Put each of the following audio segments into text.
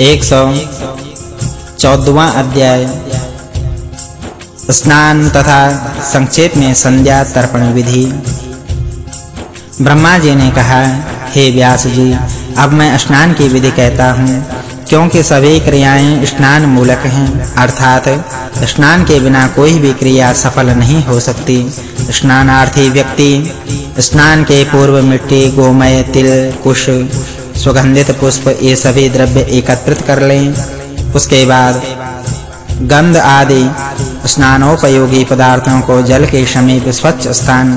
114वां अध्याय। स्नान तथा संक्षेप में संध्या तर्पण विधि। ब्रह्मा जी ने कहा, हे व्यास जी अब मैं स्नान की विधि कहता हूँ, क्योंकि सभी क्रियाएँ स्नान मूलक हैं, अर्थात स्नान के बिना कोई भी क्रिया सफल नहीं हो सकती। स्नानार्थी व्यक्ति, स्नान के पूर्व मिट्टी, गोमय, तिल, कुश सुगंधित पुष्प ये सभी द्रव्य एकत्रित कर लें। उसके बाद गंध आदि स्नानोपयोगी पदार्थों को जल के समीप स्वच्छ स्थान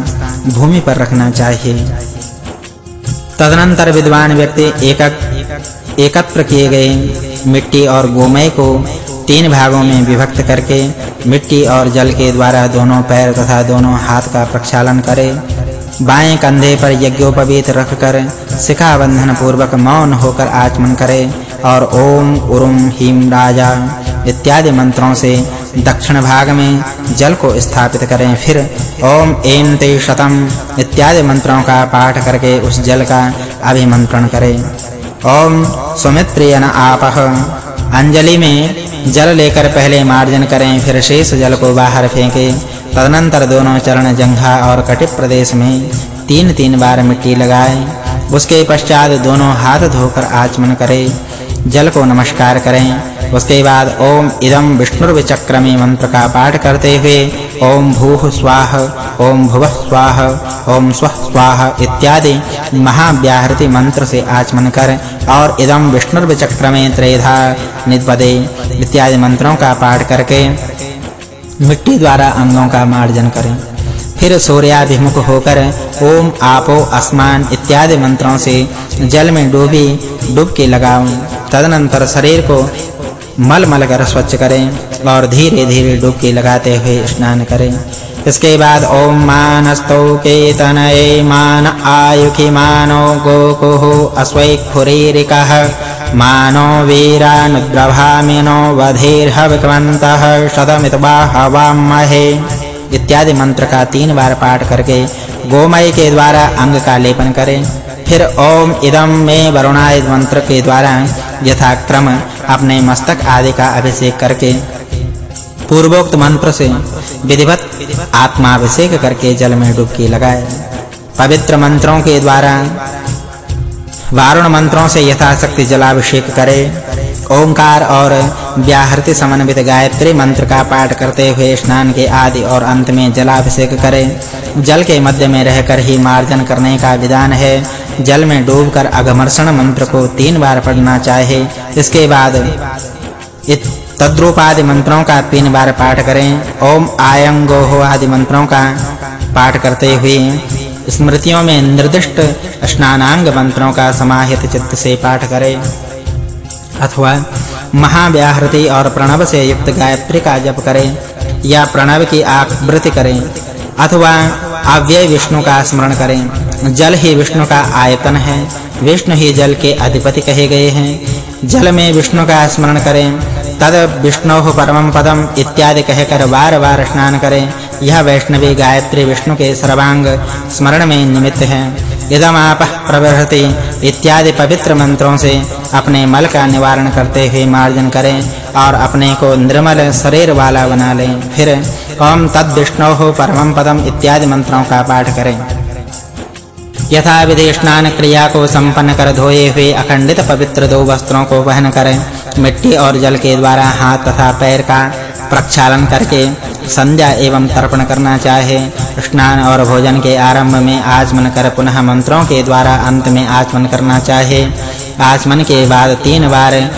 भूमि पर रखना चाहिए। तदनंतर विद्वान व्यक्ति एकक, एकत्र किए गए मिट्टी और गोमय को तीन भागों में विभक्त करके मिट्टी और जल के द्वारा दोनों पैर तथा दोनों हाथ का प्रक्षालन करे। बाएँ कंधे पर यज्ञोपवीत रखकर शिखा बंधन पूर्वक मौन होकर आचमन करे और ओम उरुम हीम राजा इत्यादि मंत्रों से दक्षिण भाग में जल को स्थापित करें। फिर ओम ऐं ते शतम इत्यादि मंत्रों का पाठ करके उस जल का अभिमंत्रण करें। ओम सुमित्रियन आपह अंजलि में जल लेकर पहले मार्जन करें, फिर शेष जल को बाहर फेंकें। तदनंतर दोनों चरण जंघा और कटिप प्रदेश में तीन-तीन बार मिट्टी लगाएँ। उसके पश्चात दोनों हाथ धोकर आचमन करें। जल को नमस्कार करें। उसके बाद ओम इदं विष्णुर्विचक्रमी मंत्र का पाठ करते हुए ओम भूः स्वाह, ओम भुवः स्वाह, ओम स्वः स्वाह इत्यादि महाव्याहृति मंत्र से आचमन कर और इदं विष्णुर्विचक्रमे त्रेधा निपदे इत्यादि मंत्रों का पाठ करके मिट्टी द्वारा अंगों का मार्जन करें। फिर सूर्याभिमुख होकर ओम, आपो, अस्मान इत्यादि मंत्रों से जल में डूबी, डुबकी लगाओ तदनंतर शरीर को मल मल कर स्वच्छ करें और धीरे-धीरे डुबकी लगाते हुए स्नान करें। इसके बाद ओम मानस्तौ केतनये मान आयुखि मानो गोकुः अस्वैखुरीरिकः मानो वीरानुद्रभामिनो वधीर्हविकवन्तः शतमितवाहवामहे इत्यादि मंत्र का तीन बार पाठ करके गोमय के द्वारा अंग का लेपन करें। फिर ओम इदम में वरुणाय मंत्र के द्वारा यथाक्रम अपने मस्तक आदि का अभिषेक करके पूर्वोक्त मंत्र से विधिवत आत्माभिषेक करके जल में डुबकी लगाए। पवित्र मंत्रों के द्वारा वारुण मंत्रों से यथाशक्ति जलाभिषेक करे। ओंकार और व्याहृति समन्वित गायत्री मंत्र का पाठ करते हुए स्नान के आदि और अंत में जलाभिषेक करें। जल के मध्य में रहकर ही मार्जन करने का विधान है। जल में डूबकर अघमर्षण मंत्र को तीन बार पढ़ना चाहिए इसके बाद तद्रूप आदि मंत्रों का तीन बार पाठ करें। ओम आयंगो आदि मंत्रों का पाठ करते हुए स्मृतियों में निर्दिष्ट स्नानांग मंत्रों का समाहित चित्त से पाठ करें। अथवा महाव्याहृति और प्रणव से युक्त गायत्री का जप करें, या प्रणव की आवृत्ति करें, अथवा अव्यय विष्णु का स्मरण करें। जल ही विष्णु का आयतन है, विष्णु ही जल के अधिपति कहे गए हैं। जल में विष्णु का स्मरण करें, तद विष्णोः परमं पदम इत्यादि कहकर बार-बार स्नान करें। यह वैष्णवी गायत्री विष्णु के सर्वांग स्मरण में निमित्त है। इदमापः प्रवहति इत्यादि पवित्र मंत्रों से अपने मल का निवारण करते हुए मार्जन करें और अपने को निर्मल शरीर वाला बना लें। फिर ओम तद विष्णोः परमं पदम इत्यादि मंत्रों का पाठ करें। यथा विधि स्नान क्रिया को संपन्न कर धोए हुए अखंडित पवित्र दो वस्त्रों को वहन करें। मिट्टी और जल के द्वारा हाथ तथा पैर का प्रक्षालन करके संध्या एवं तर्पण करना चाहे। स्नान और भोजन के आरंभ में आचमन कर पुनः मंत्रों के द्वारा अंत में आचमन करना चाहे। आचमन के बाद तीन बार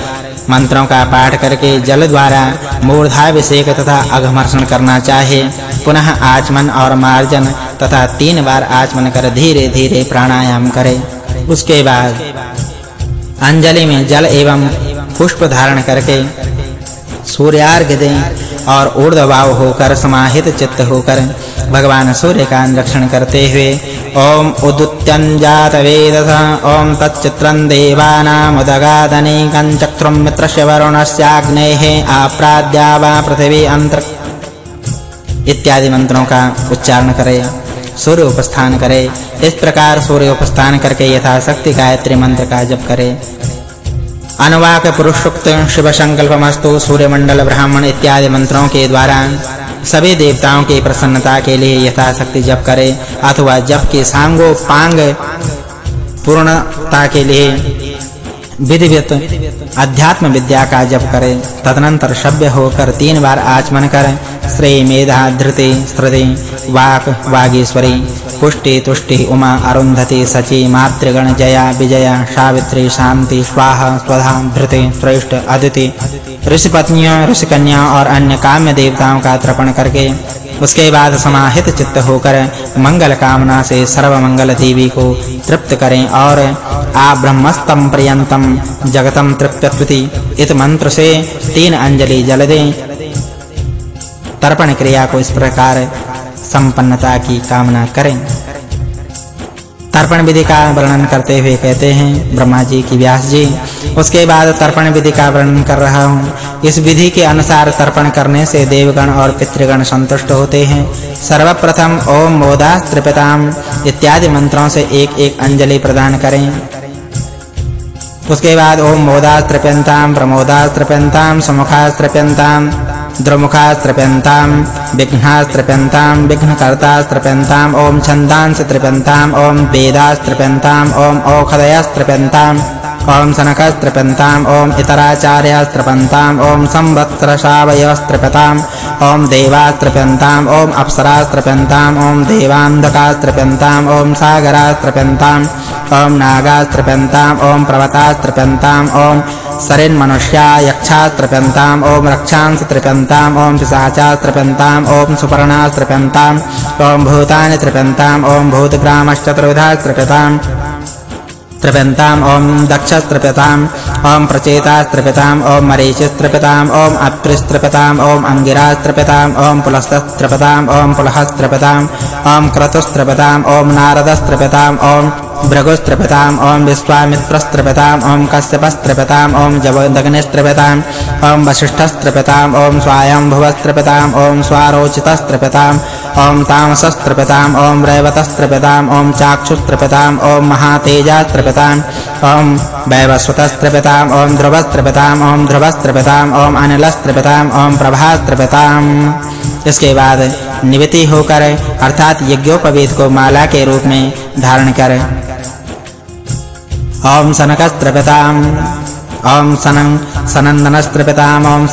मंत्रों का पाठ करके जल द्वारा मूर्धाभिषेक तथा अघमर्षण करना चाहे। पुनः आचमन और मार्जन तथा तीन बार आचमन कर धीरे-धीरे प्राणायाम करे। उसके बाद अंजलि में जल एवं पुष्प धारण करके सूर्यार्घ दें। और ऊर्ध्वभाव होकर, समाहित चित्त होकर, भगवान सूर्य का निरीक्षण करते हुए, ओम उदुत्यंजात वेदस, ओम तच्चित्रं देवानामुदगादनीकं चक्रुं मित्रस्य वरुणस्याग्नेः आप्राद्या वा पृथिवी अंतर, इत्यादि मंत्रों का उच्चारण करें सूर्य उपस्थान करें, इस प्रकार सूर्य उपस्थान करके यथाशक्ति गायत्री मंत्र का जप करे। अनुवाक पुरुषोक्त शिव संकल्पमस्तु सूर्यमंडल ब्राह्मण इत्यादि मंत्रों के द्वारा सभी देवताओं की प्रसन्नता के लिए यथाशक्ति जप करे अथवा जप के सांगो पांग पूर्णता के लिए विधिवत अध्यात्म विद्या का जप करे। तदनंतर सभ्य होकर तीन बार आचमन कर। श्री मेधा धृति श्रुति वाक वागीश्वरी। पुष्टि तुष्टि उमा अरुंधति सची मातृगण जया विजया सावित्री शांति स्वाहा स्वधा धृति श्रेष्ठ अदिति। ऋषि पत्नियों ऋषि कन्या और अन्य काम्य देवताओं का तर्पण करके उसके बाद समाहित चित्त होकर मंगल कामना से सर्व मंगल देवी को तृप्त करें और आ ब्रह्मस्तम प्रियंतम जगतम तृप्यत्वति इस मंत्र से तीन अंजलि जल दें। तर्पण क्रिया को इस प्रकार संपन्नता की कामना करें। तर्पण विधि का वर्णन करते हुए कहते हैं ब्रह्मा जी की व्यास जी, उसके बाद तर्पण विधि का वर्णन कर रहा हूँ। इस विधि के अनुसार तर्पण करने से देवगण और पितृगण संतुष्ट होते हैं। सर्वप्रथम ओम मोदा त्रिपिताम इत्यादि मंत्रों से एक-एक अंजलि प्रदान करें। उसके बाद ओम मोदा त्रिप्यंताम प्रमोदा त्रिप्यंताम समुखा त्रिप्यंताम द्रुमुखास्त्रप्यन्तां विघ्नास्त्रप्यन्तां विघ्नकर्तास्त्रप्यन्ताम् ॐ छन्दांसत्रिप्यन्ताम् ॐ वेदास्त्रप्यन्ताम् ॐ औषधयस्त्रप्यन्ताम् ॐ सनकस्त्रप्यन्ताम् ॐ इतराचार्यस्त्रपन्ताम् ॐ संवत्सरशावयस्त्रपताम् ॐ देवास्त्रप्यन्ताम् ॐ अप्सरास्त्रप्यन्ताम् ॐ देवान्धकास्त्रप्यन्ताम् ॐ सागरास्त्रप्यन्ताम् ॐ नागास्त्रप्यन्ताम् ॐ पर्वतास्त्रप्यन्ताम् ॐ सरिन्मनुष्या यक्षास्त्रप्यन्ताम् ॐ रक्षांसत्रिप्यन्ताम् ॐ पिशाचास्त्रप्यन्ताम् ॐ सुपर्णास्त्रप्यन्ताम् ॐ भूतानि त्रिप्यन्ताम् ॐ भूतग्रामश्चतुर्विधास्त्रप्यताम् त्रिप्यन्ताम् ॐ दक्षस्त्रप्यताम् ॐ प्रचेतास्त्रप्यताम् ॐ मरीचिस्त्रप्यताम् ॐ अप्रिस्त्रप्यताम् ॐ अङ्गिरास्त्रप्यताम् ॐ पुलस्तस्त्रप्यताम् ॐ पुलहस्त्रप्यताम् ॐ क्रतुस्त्रप्यताम् ॐ नारदस्त्रप्यताम् ॐ भृगुस्त्रपताम् ॐ विश्वामित्रस्त्रपताम् ॐ कश्यपस्त्रपताम् ॐ जवदग्निस्त्रपताम् ॐ वसिष्ठस्त्रपताम् ॐ स्वायम्भुवस्त्रपताम् ॐ स्वारोचितस्त्रपताम् ॐ तामसस्त्रपताम् ॐ रैवतस्त्रपताम् ॐ चाक्षुस्त्रपताम् ॐ महातेजास्त्रपताम् ॐ वैवस्वतस्त्रपताम् ॐ ध्रुवस्त्रपताम् ॐ ध्रुवस्त्रपताम् ॐ अनिलस्त्रपताम् ॐ प्रभास्त्रपताम् इसके बाद निवृत्ति होकर, अर्थात यज्ञोपवीत को माला के रूप में धारण कर। ॐ सनन्दनस्त्रिपिताम ॐ सनं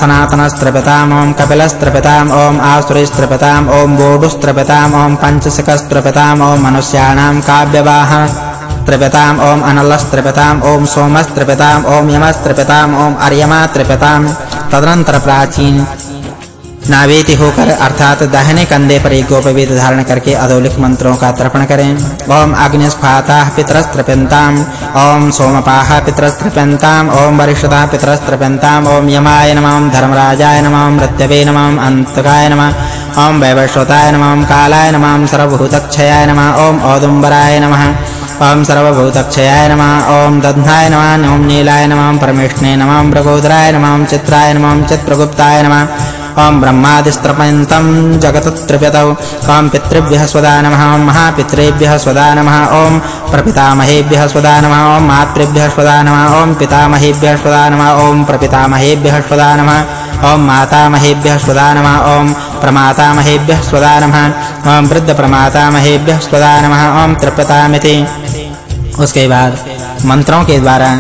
सनातनस्त्रपितां ॐ कपिलस्त्रिपिताम्। ॐ आसुरीस्त्रिपिताम्। ॐ बोडुस्त्रपितां ॐ पञ्चशिखस्तत्रिपिताम् ॐ मनुष्याणां काव्यवाहस्तत्रिपिताम् ॐ अनलस्त्रिपिताम्। ॐ सोमस्त्रिपिताम्। ॐ यमस्त्रिपिताम्। ॐ अर्यमात्रिपिताम्। तदनन्तरप्राचीन नावेति होकर अर्थात दाहिने कंधे पर एक गोपवेद धारण करके अधोलिख मंत्रों का तर्पण करें। ओम अग्निस्फाताः पितरस्त्रप्यन्ताम् ओम सोमपाः पितरस्त्रप्यन्ताम् ओम वरिष्ठताः पितरस्त्रप्यन्ताम् ओम यमाय नमः, धर्मराजाय नमः, मृत्यवे नमः अंतकाय नमः, ओम वैवस्वताय नमः, कालाय नमः, सर्वभूतक्षयाय नमः, ओम औदुम्बराय नमः, ओम सर्वभूतक्षयाय नमः, ओम दध्नाय नमः ओम नीलाय नमः, परमेष्णे नमः, मृगोदराय नमः, चित्राय नमः, चित्रगुप्ताय नमः ओम ब्रह्मादिस्त्रपन्तं जगतत्रिप्यतौ ओम पितृभ्यः स्वदा नमः महापितृभ्यः स्वदा नमः ओम प्रपितामहेभ्यः स्वदा नमः ओम मातृभ्यः स्वदा नमः ओम पितामहेभ्यः स्वदा नमः ओम प्रपितामहेभ्यः स्वदा नमः ओम मातामहेभ्यः स्वदा नमः ओम प्रमातामहेभ्यः स्वदा नमः ओम वृद्धप्रमातामहेभ्यः स्वदा नमः ओम तृप्यतामिति। उसके बाद मंत्रों के द्वारा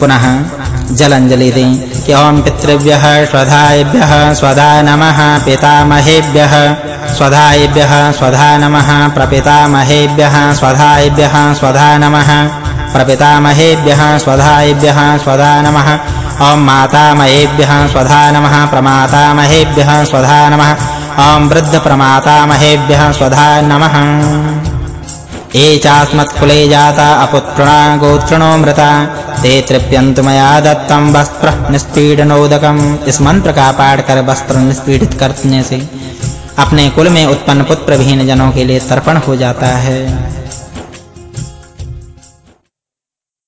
पुनः जल अंजलि दें। ओम पितृभ्यः स्वधायेभ्यः स्वधा नमः पितामहेभ्यः। स्वधायेभ्यः स्वधा नमः प्रपितामहेभ्यः स्वधायेभ्यः स्वधा नमः प्रपितामहेभ्यः स्वधायेभ्यः स्वधा नमः ओम मातामहेभ्यः स्वधा नमः प्रमातामहेभ्यः स्वधा नमः ओम वृद्ध प्रमातामहेभ्यः स्वधा नमः ये चास्मत्कुले जाता, अपुत्रणा गोत्रणो मृता। ते तृप्यन्तु मया दत्तम वस्त्र निष्पीडनोदकम्। इस मंत्र का पाठ कर वस्त्र निष्पीडित करने से अपने कुल में उत्पन्न पुत्र विहीन जनों के लिए तर्पण हो जाता है।